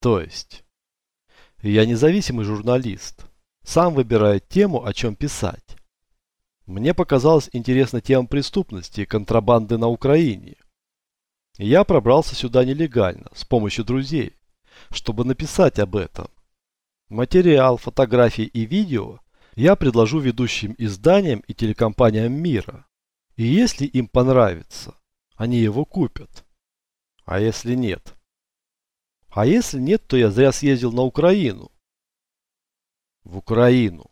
То есть? Я независимый журналист. Сам выбираю тему, о чем писать. Мне показалась интересна тема преступности и контрабанды на Украине. Я пробрался сюда нелегально, с помощью друзей, чтобы написать об этом. Материал, фотографии и видео я предложу ведущим изданиям и телекомпаниям мира. И если им понравится, они его купят. А если нет? А если нет, то я зря съездил на Украину. В Украину.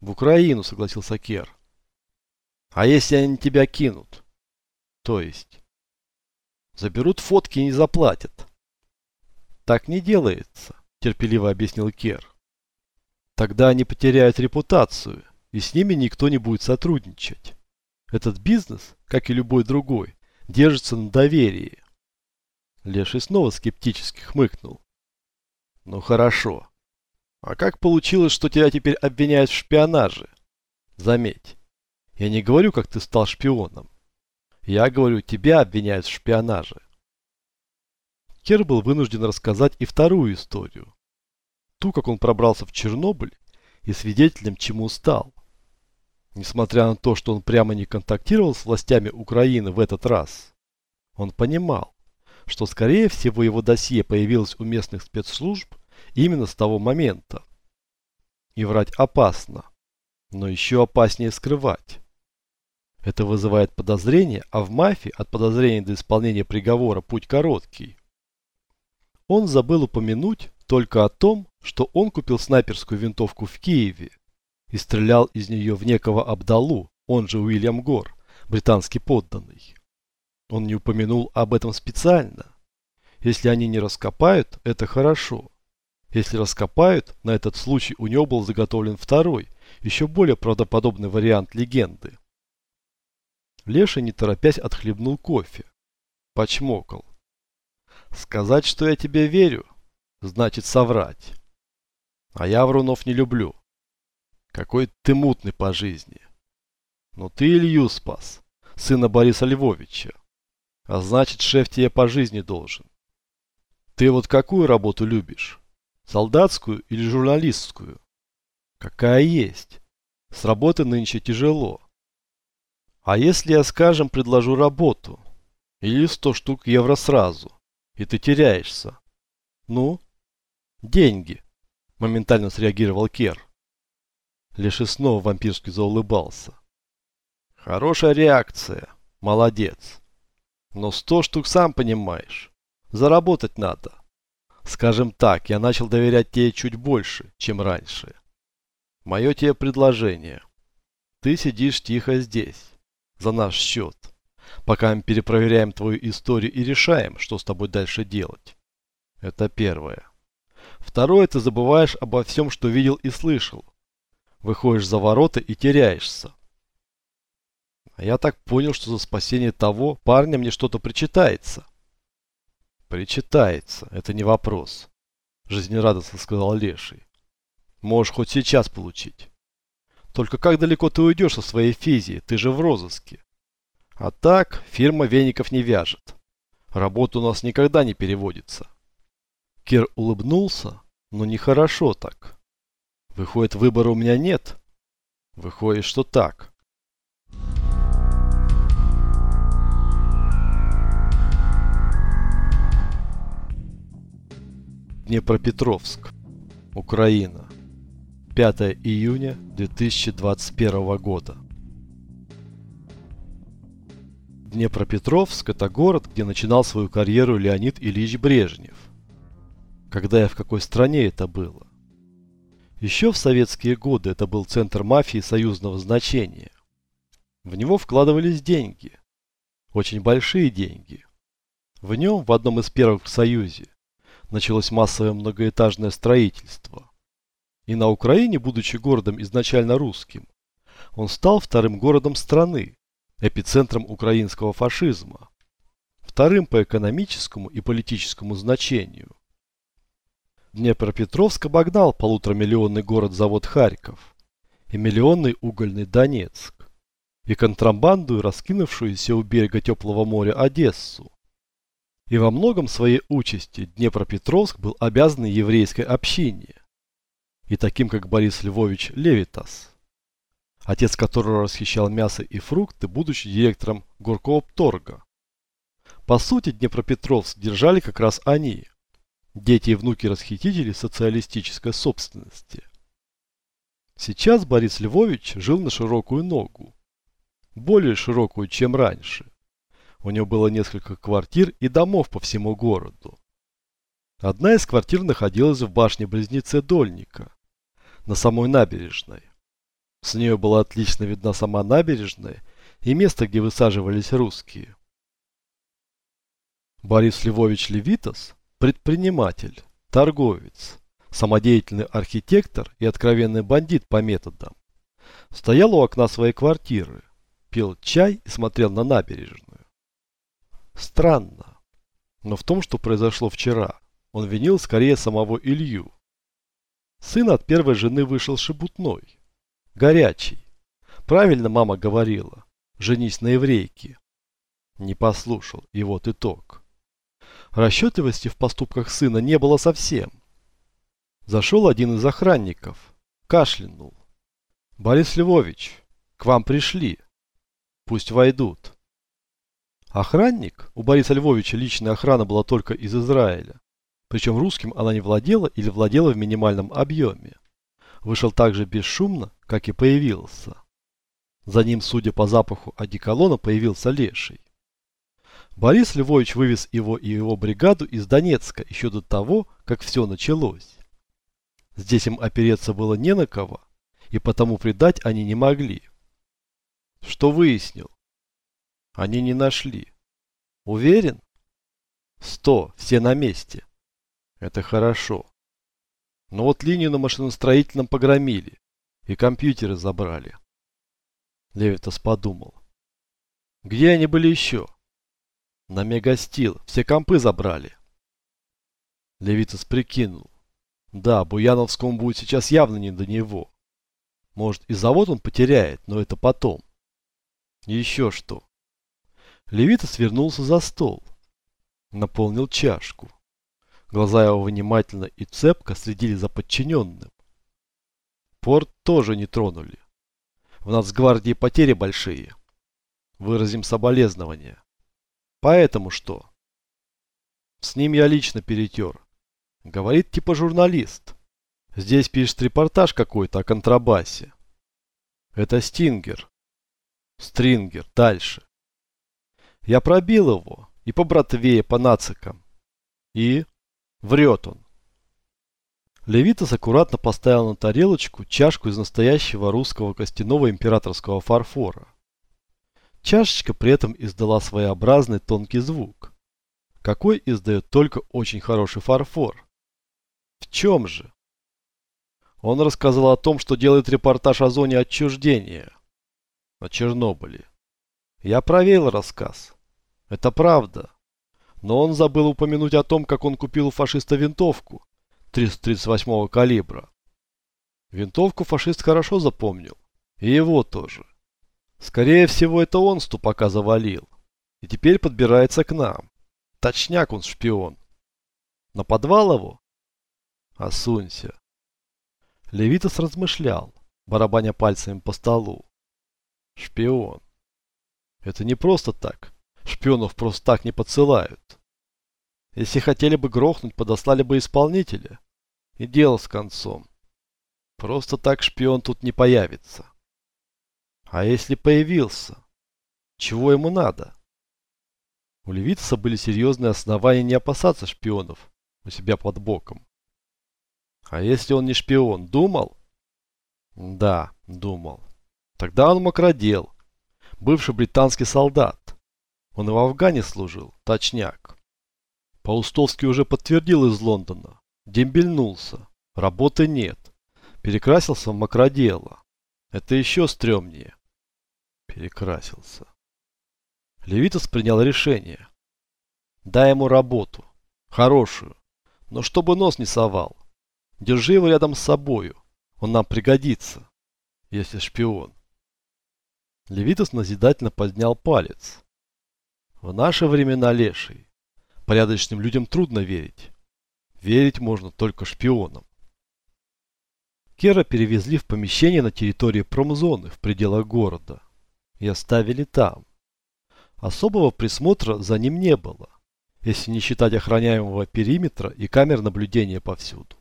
В Украину, согласился Кер. А если они тебя кинут? То есть? Заберут фотки и не заплатят. Так не делается терпеливо объяснил Кер. Тогда они потеряют репутацию, и с ними никто не будет сотрудничать. Этот бизнес, как и любой другой, держится на доверии. Леший снова скептически хмыкнул. Ну хорошо. А как получилось, что тебя теперь обвиняют в шпионаже? Заметь, я не говорю, как ты стал шпионом. Я говорю, тебя обвиняют в шпионаже. Кер был вынужден рассказать и вторую историю. Ту, как он пробрался в Чернобыль и свидетелем чему стал. Несмотря на то, что он прямо не контактировал с властями Украины в этот раз, он понимал, что скорее всего его досье появилось у местных спецслужб именно с того момента. И врать опасно, но еще опаснее скрывать. Это вызывает подозрение, а в мафии от подозрения до исполнения приговора путь короткий. Он забыл упомянуть только о том, что он купил снайперскую винтовку в Киеве и стрелял из нее в некого Абдалу, он же Уильям Гор, британский подданный. Он не упомянул об этом специально. Если они не раскопают, это хорошо. Если раскопают, на этот случай у него был заготовлен второй, еще более правдоподобный вариант легенды. Леша, не торопясь, отхлебнул кофе. Почмокал. Сказать, что я тебе верю, значит соврать. А я врунов не люблю. Какой ты мутный по жизни. Но ты Илью спас, сына Бориса Львовича. А значит, шеф тебе по жизни должен. Ты вот какую работу любишь? Солдатскую или журналистскую? Какая есть. С работы нынче тяжело. А если я, скажем, предложу работу? Или 100 штук евро сразу? и ты теряешься. Ну? Деньги. Моментально среагировал Кер. Леший снова вампирски заулыбался. Хорошая реакция. Молодец. Но сто штук сам понимаешь. Заработать надо. Скажем так, я начал доверять тебе чуть больше, чем раньше. Мое тебе предложение. Ты сидишь тихо здесь. За наш счет пока мы перепроверяем твою историю и решаем, что с тобой дальше делать. Это первое. Второе, ты забываешь обо всем, что видел и слышал. Выходишь за ворота и теряешься. А я так понял, что за спасение того парня мне что-то причитается. Причитается, это не вопрос. Жизнерадостно сказал Леший. Можешь хоть сейчас получить. Только как далеко ты уйдешь со своей физией? Ты же в розыске. А так, фирма веников не вяжет. Работа у нас никогда не переводится. Кир улыбнулся, но нехорошо так. Выходит, выбора у меня нет? Выходит, что так. Днепропетровск, Украина. 5 июня 2021 года. Днепропетровск – это город, где начинал свою карьеру Леонид Ильич Брежнев. Когда и в какой стране это было? Еще в советские годы это был центр мафии союзного значения. В него вкладывались деньги. Очень большие деньги. В нем, в одном из первых в Союзе, началось массовое многоэтажное строительство. И на Украине, будучи городом изначально русским, он стал вторым городом страны, эпицентром украинского фашизма, вторым по экономическому и политическому значению. Днепропетровск обогнал полуторамиллионный город-завод Харьков и миллионный угольный Донецк, и контрабанду, раскинувшуюся у берега теплого моря Одессу. И во многом своей участи Днепропетровск был обязан еврейской общине. И таким, как Борис Львович Левитас, отец которого расхищал мясо и фрукты, будучи директором Горкоопторга. По сути, Днепропетровск держали как раз они, дети и внуки расхитителей социалистической собственности. Сейчас Борис Львович жил на широкую ногу, более широкую, чем раньше. У него было несколько квартир и домов по всему городу. Одна из квартир находилась в башне-близнеце Дольника, на самой набережной. С нее была отлично видна сама набережная и место, где высаживались русские. Борис Львович Левитас – предприниматель, торговец, самодеятельный архитектор и откровенный бандит по методам. Стоял у окна своей квартиры, пил чай и смотрел на набережную. Странно. Но в том, что произошло вчера, он винил скорее самого Илью. Сын от первой жены вышел шебутной. Горячий. Правильно мама говорила. Женись на еврейке. Не послушал, и вот итог. Расчетливости в поступках сына не было совсем. Зашел один из охранников. Кашлянул. «Борис Львович, к вам пришли. Пусть войдут». Охранник, у Бориса Львовича личная охрана была только из Израиля. Причем русским она не владела или владела в минимальном объеме. Вышел так же бесшумно, как и появился. За ним, судя по запаху одеколона, появился Леший. Борис Львович вывез его и его бригаду из Донецка еще до того, как все началось. Здесь им опереться было не на кого, и потому предать они не могли. Что выяснил? Они не нашли. Уверен? Сто, все на месте. Это хорошо. Но вот линию на машиностроительном погромили. И компьютеры забрали. Левитас подумал. Где они были еще? На Мегастил. Все компы забрали. Левитас прикинул. Да, Буяновскому будет сейчас явно не до него. Может и завод он потеряет, но это потом. Еще что. Левита свернулся за стол. Наполнил чашку. Глаза его внимательно и цепко следили за подчиненным. Порт тоже не тронули. В нацгвардии потери большие. Выразим соболезнования. Поэтому что? С ним я лично перетер. Говорит типа журналист. Здесь пишет репортаж какой-то о контрабасе. Это Стингер. Стрингер. Дальше. Я пробил его. И по братве, по нацикам. И... Врет он. Левитас аккуратно поставил на тарелочку чашку из настоящего русского костяного императорского фарфора. Чашечка при этом издала своеобразный тонкий звук. Какой издает только очень хороший фарфор. В чем же? Он рассказал о том, что делает репортаж о зоне отчуждения. О Чернобыле. Я проверил рассказ. Это правда. Но он забыл упомянуть о том, как он купил у фашиста винтовку 338-го калибра. Винтовку фашист хорошо запомнил. И его тоже. Скорее всего, это он ступака завалил. И теперь подбирается к нам. Точняк он шпион. На подвал его? Осунься. Левитас размышлял, барабаня пальцами по столу. Шпион. Это не просто так. Шпионов просто так не подсылают. Если хотели бы грохнуть, подослали бы исполнителя. И дело с концом. Просто так шпион тут не появится. А если появился? Чего ему надо? У Левитаса были серьезные основания не опасаться шпионов у себя под боком. А если он не шпион, думал? Да, думал. Тогда он мокродел, бывший британский солдат. Он и в Афгане служил, точняк. Паустовский уже подтвердил из Лондона. Дембельнулся. Работы нет. Перекрасился в мокродело. Это еще стрёмнее. Перекрасился. Левитас принял решение. Дай ему работу. Хорошую. Но чтобы нос не совал. Держи его рядом с собою. Он нам пригодится. Если шпион. Левитас назидательно поднял палец. В наши времена леший. Порядочным людям трудно верить. Верить можно только шпионам. Кера перевезли в помещение на территории промзоны в пределах города и оставили там. Особого присмотра за ним не было, если не считать охраняемого периметра и камер наблюдения повсюду.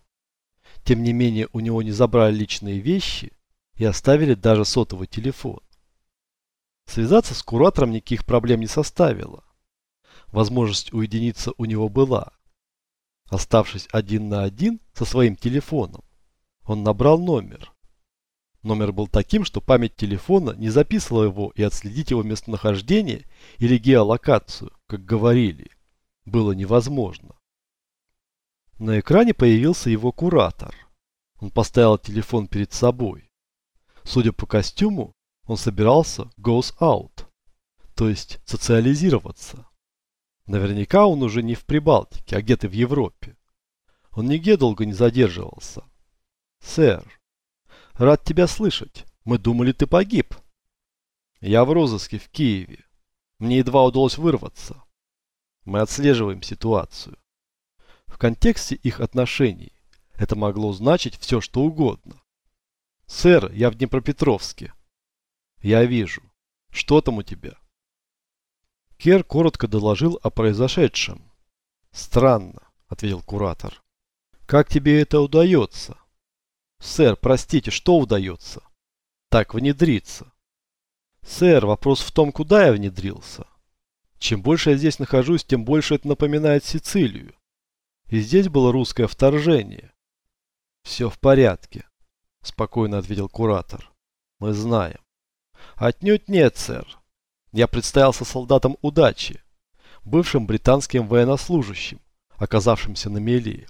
Тем не менее, у него не забрали личные вещи и оставили даже сотовый телефон. Связаться с куратором никаких проблем не составило. Возможность уединиться у него была. Оставшись один на один со своим телефоном, он набрал номер. Номер был таким, что память телефона не записывала его и отследить его местонахождение или геолокацию, как говорили, было невозможно. На экране появился его куратор. Он поставил телефон перед собой. Судя по костюму, он собирался goes out, то есть социализироваться. Наверняка он уже не в Прибалтике, а где-то в Европе. Он нигде долго не задерживался. Сэр, Рад тебя слышать. Мы думали, ты погиб. Я в розыске в Киеве. Мне едва удалось вырваться. Мы отслеживаем ситуацию. В контексте их отношений это могло значить все, что угодно. Сэр, я в Днепропетровске. Я вижу. Что там у тебя? Кер коротко доложил о произошедшем. Странно, ответил куратор. Как тебе это удается? Сэр, простите, что удается? Так, внедриться. Сэр, вопрос в том, куда я внедрился. Чем больше я здесь нахожусь, тем больше это напоминает Сицилию. И здесь было русское вторжение. Все в порядке, спокойно ответил куратор. Мы знаем. Отнюдь нет, сэр. Я представился солдатом удачи, бывшим британским военнослужащим, оказавшимся на мели.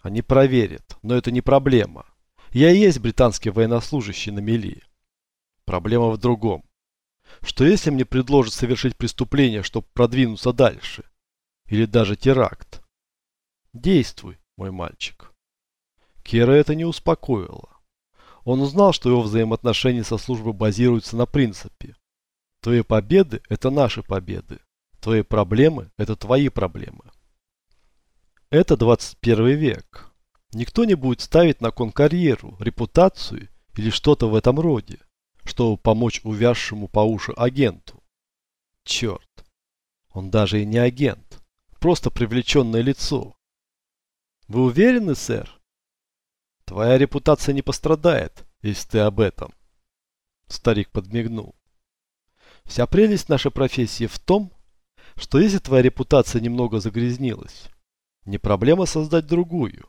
Они проверят, но это не проблема. Я и есть британский военнослужащий на мели. Проблема в другом. Что если мне предложат совершить преступление, чтобы продвинуться дальше? Или даже теракт? Действуй, мой мальчик. Кера это не успокоило. Он узнал, что его взаимоотношения со службой базируются на принципе. Твои победы – это наши победы. Твои проблемы – это твои проблемы. Это 21 век. Никто не будет ставить на кон карьеру, репутацию или что-то в этом роде, чтобы помочь увязшему по уши агенту. Черт, он даже и не агент, просто привлеченное лицо. Вы уверены, сэр? Твоя репутация не пострадает, если ты об этом. Старик подмигнул. Вся прелесть нашей профессии в том, что если твоя репутация немного загрязнилась, не проблема создать другую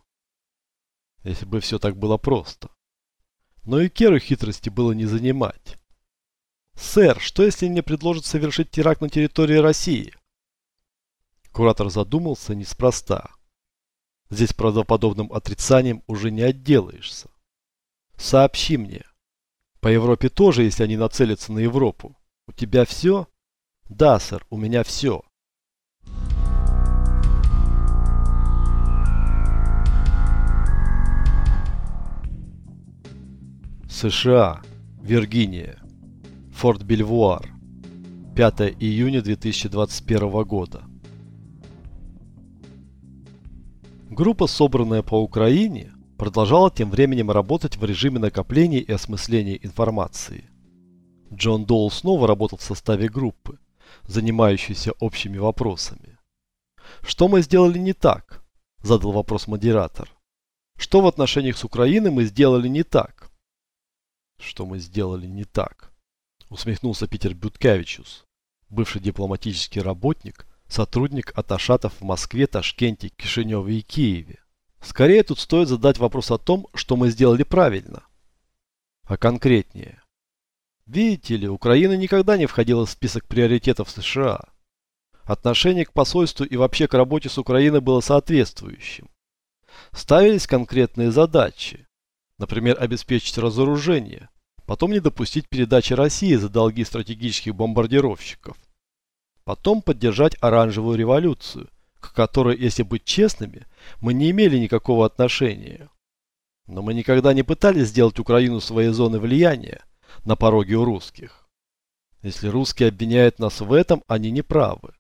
если бы все так было просто. Но и Керу хитрости было не занимать. «Сэр, что если мне предложат совершить теракт на территории России?» Куратор задумался неспроста. Здесь правдоподобным отрицанием уже не отделаешься. Сообщи мне. По Европе тоже, если они нацелятся на Европу. У тебя все? Да, сэр, у меня все. США, Виргиния, Форт Бельвуар, 5 июня 2021 года. Группа, собранная по Украине, продолжала тем временем работать в режиме накопления и осмысления информации. Джон Доул снова работал в составе группы, занимающейся общими вопросами. «Что мы сделали не так?» – задал вопрос модератор. «Что в отношениях с Украиной мы сделали не так?» что мы сделали не так. Усмехнулся Питер Бюткевичус, бывший дипломатический работник, сотрудник аташатов в Москве, Ташкенте, Кишиневе и Киеве. Скорее тут стоит задать вопрос о том, что мы сделали правильно. А конкретнее. Видите ли, Украина никогда не входила в список приоритетов США. Отношение к посольству и вообще к работе с Украиной было соответствующим. Ставились конкретные задачи. Например, обеспечить разоружение, потом не допустить передачи России за долги стратегических бомбардировщиков. Потом поддержать оранжевую революцию, к которой, если быть честными, мы не имели никакого отношения. Но мы никогда не пытались сделать Украину своей зоной влияния на пороге у русских. Если русские обвиняют нас в этом, они не правы.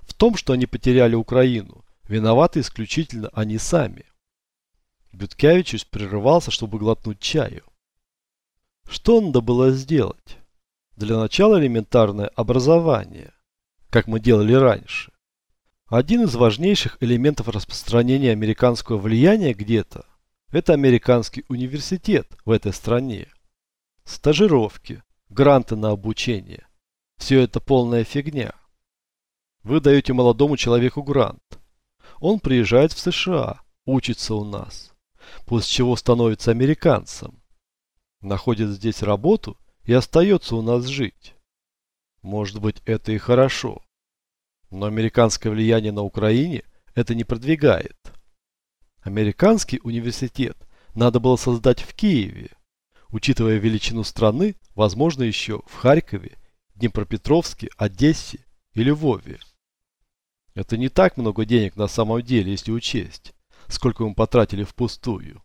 В том, что они потеряли Украину, виноваты исключительно они сами. Бюткевичус прерывался, чтобы глотнуть чаю. Что надо было сделать? Для начала элементарное образование, как мы делали раньше. Один из важнейших элементов распространения американского влияния где-то – это американский университет в этой стране. Стажировки, гранты на обучение – все это полная фигня. Вы даете молодому человеку грант. Он приезжает в США, учится у нас, после чего становится американцем. Находит здесь работу и остается у нас жить. Может быть, это и хорошо. Но американское влияние на Украине это не продвигает. Американский университет надо было создать в Киеве. Учитывая величину страны, возможно еще в Харькове, Днепропетровске, Одессе или Львове. Это не так много денег на самом деле, если учесть, сколько мы потратили впустую.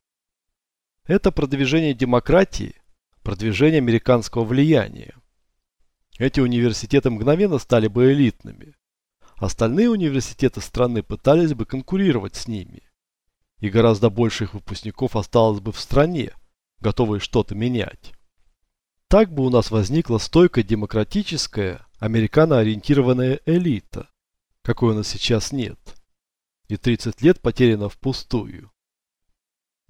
Это продвижение демократии, продвижение американского влияния. Эти университеты мгновенно стали бы элитными. Остальные университеты страны пытались бы конкурировать с ними. И гораздо больше их выпускников осталось бы в стране, готовые что-то менять. Так бы у нас возникла стойкая демократическая, американо-ориентированная элита, какой у нас сейчас нет. И 30 лет потеряно впустую.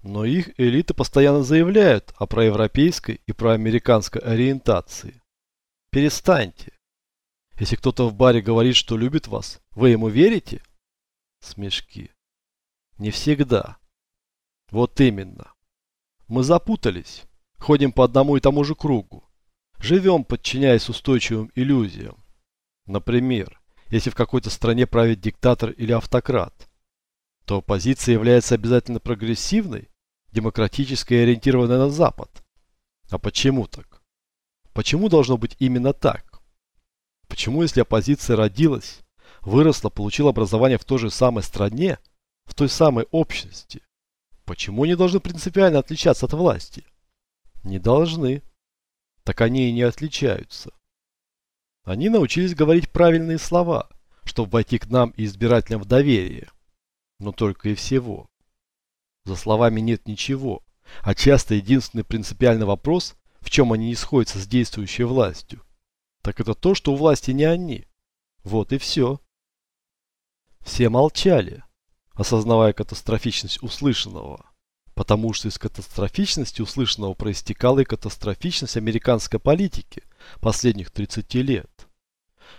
Но их элиты постоянно заявляют о проевропейской и проамериканской ориентации. Перестаньте. Если кто-то в баре говорит, что любит вас, вы ему верите? Смешки. Не всегда. Вот именно. Мы запутались. Ходим по одному и тому же кругу. Живем, подчиняясь устойчивым иллюзиям. Например, если в какой-то стране правит диктатор или автократ, то оппозиция является обязательно прогрессивной, демократической и ориентированной на Запад. А почему так? Почему должно быть именно так? Почему, если оппозиция родилась, выросла, получила образование в той же самой стране, в той самой общности, почему они должны принципиально отличаться от власти? Не должны. Так они и не отличаются. Они научились говорить правильные слова, чтобы войти к нам и избирателям в доверие. Но только и всего. За словами нет ничего, а часто единственный принципиальный вопрос, в чем они не сходятся с действующей властью, так это то, что у власти не они. Вот и все. Все молчали, осознавая катастрофичность услышанного, потому что из катастрофичности услышанного проистекала и катастрофичность американской политики последних 30 лет.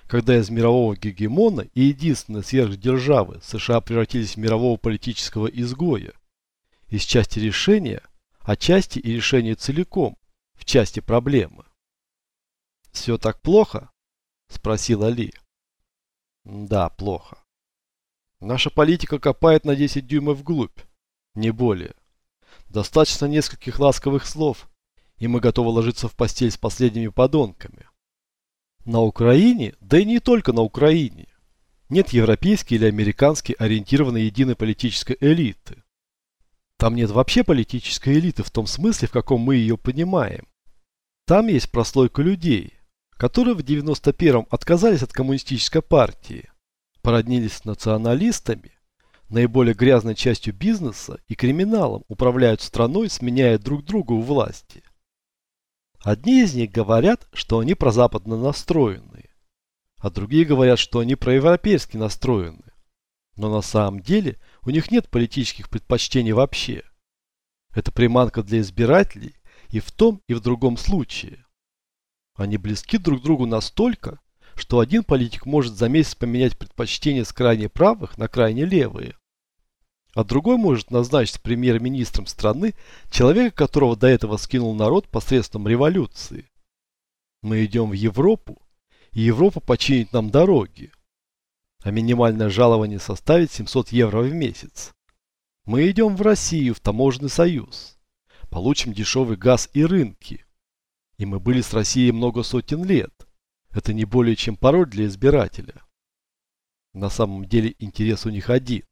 Когда из мирового гегемона и единственной сверхдержавы США превратились в мирового политического изгоя, из части решения, а части и решения целиком, в части проблемы. «Все так плохо?» – спросила Ли. «Да, плохо. Наша политика копает на 10 дюймов вглубь, не более. Достаточно нескольких ласковых слов, и мы готовы ложиться в постель с последними подонками. На Украине, да и не только на Украине, нет европейской или американской ориентированной единой политической элиты. Там нет вообще политической элиты в том смысле, в каком мы ее понимаем. Там есть прослойка людей, которые в 91-м отказались от коммунистической партии, породнились с националистами, наиболее грязной частью бизнеса и криминалом управляют страной, сменяя друг друга у власти. Одни из них говорят, что они прозападно настроенные, а другие говорят, что они проевропейски настроены. Но на самом деле – у них нет политических предпочтений вообще. Это приманка для избирателей и в том, и в другом случае. Они близки друг другу настолько, что один политик может за месяц поменять предпочтения с крайне правых на крайне левые. А другой может назначить премьер-министром страны человека, которого до этого скинул народ посредством революции. Мы идем в Европу, и Европа починит нам дороги а минимальное жалование составит 700 евро в месяц. Мы идем в Россию, в таможенный союз. Получим дешевый газ и рынки. И мы были с Россией много сотен лет. Это не более чем пароль для избирателя. На самом деле интерес у них один.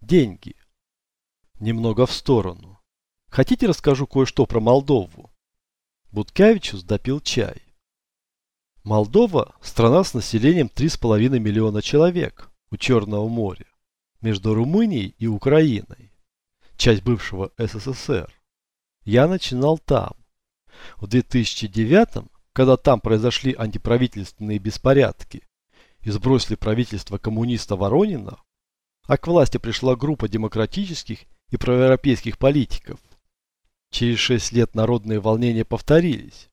Деньги. Немного в сторону. Хотите расскажу кое-что про Молдову? Буткевичус допил чай. Молдова – страна с населением 3,5 миллиона человек у Черного моря, между Румынией и Украиной, часть бывшего СССР. Я начинал там. В 2009 когда там произошли антиправительственные беспорядки и сбросили правительство коммуниста Воронина, а к власти пришла группа демократических и проевропейских политиков. Через шесть лет народные волнения повторились,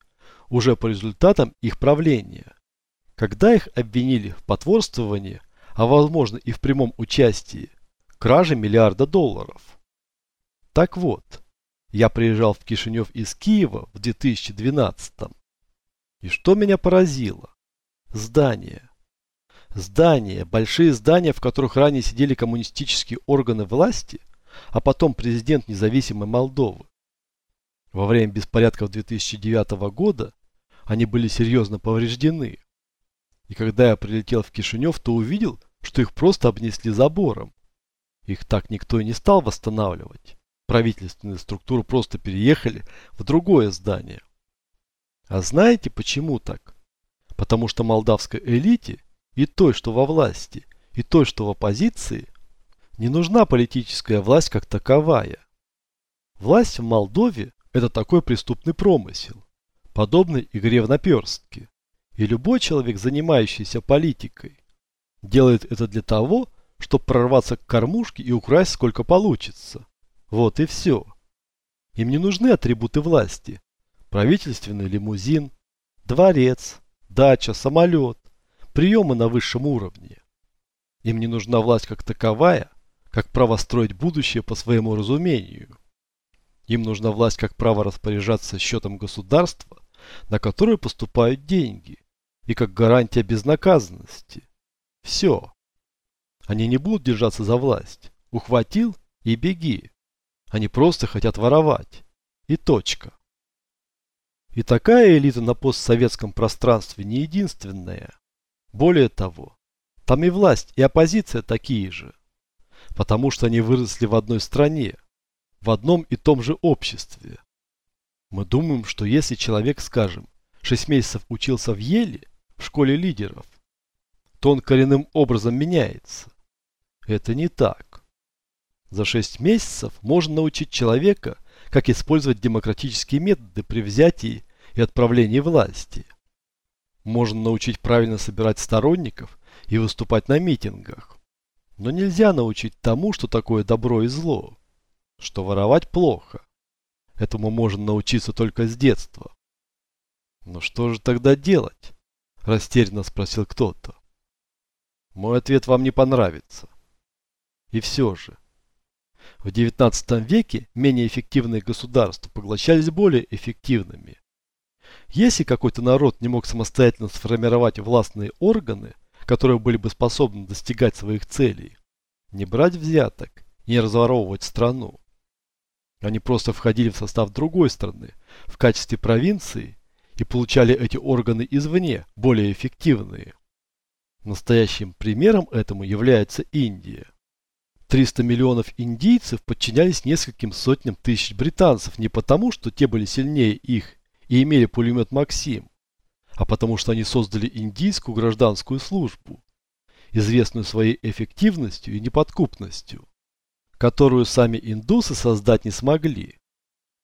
уже по результатам их правления, когда их обвинили в потворствовании, а возможно и в прямом участии, краже миллиарда долларов. Так вот, я приезжал в Кишинев из Киева в 2012 -м. И что меня поразило? Здания. Здания, большие здания, в которых ранее сидели коммунистические органы власти, а потом президент независимой Молдовы. Во время беспорядков 2009 года они были серьезно повреждены. И когда я прилетел в Кишинев, то увидел, что их просто обнесли забором. Их так никто и не стал восстанавливать. Правительственные структуры просто переехали в другое здание. А знаете почему так? Потому что молдавской элите и той, что во власти, и той, что в оппозиции, не нужна политическая власть как таковая. Власть в Молдове – это такой преступный промысел, подобный игре в наперстки. И любой человек, занимающийся политикой, делает это для того, чтобы прорваться к кормушке и украсть сколько получится. Вот и все. Им не нужны атрибуты власти, правительственный лимузин, дворец, дача, самолет, приемы на высшем уровне. Им не нужна власть как таковая, как право строить будущее по своему разумению. Им нужна власть как право распоряжаться счетом государства, на которое поступают деньги, и как гарантия безнаказанности. Все. Они не будут держаться за власть. Ухватил и беги. Они просто хотят воровать. И точка. И такая элита на постсоветском пространстве не единственная. Более того, там и власть, и оппозиция такие же. Потому что они выросли в одной стране, в одном и том же обществе. Мы думаем, что если человек, скажем, 6 месяцев учился в Еле, в школе лидеров, то он коренным образом меняется. Это не так. За 6 месяцев можно научить человека – как использовать демократические методы при взятии и отправлении власти. Можно научить правильно собирать сторонников и выступать на митингах. Но нельзя научить тому, что такое добро и зло, что воровать плохо. Этому можно научиться только с детства. Но что же тогда делать? Растерянно спросил кто-то. Мой ответ вам не понравится. И все же, в XIX веке менее эффективные государства поглощались более эффективными. Если какой-то народ не мог самостоятельно сформировать властные органы, которые были бы способны достигать своих целей, не брать взяток, не разворовывать страну. Они просто входили в состав другой страны в качестве провинции и получали эти органы извне, более эффективные. Настоящим примером этому является Индия. 300 миллионов индийцев подчинялись нескольким сотням тысяч британцев не потому, что те были сильнее их и имели пулемет «Максим», а потому что они создали индийскую гражданскую службу, известную своей эффективностью и неподкупностью, которую сами индусы создать не смогли.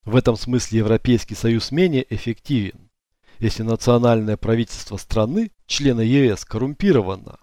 В этом смысле Европейский Союз менее эффективен, если национальное правительство страны, члена ЕС, коррумпировано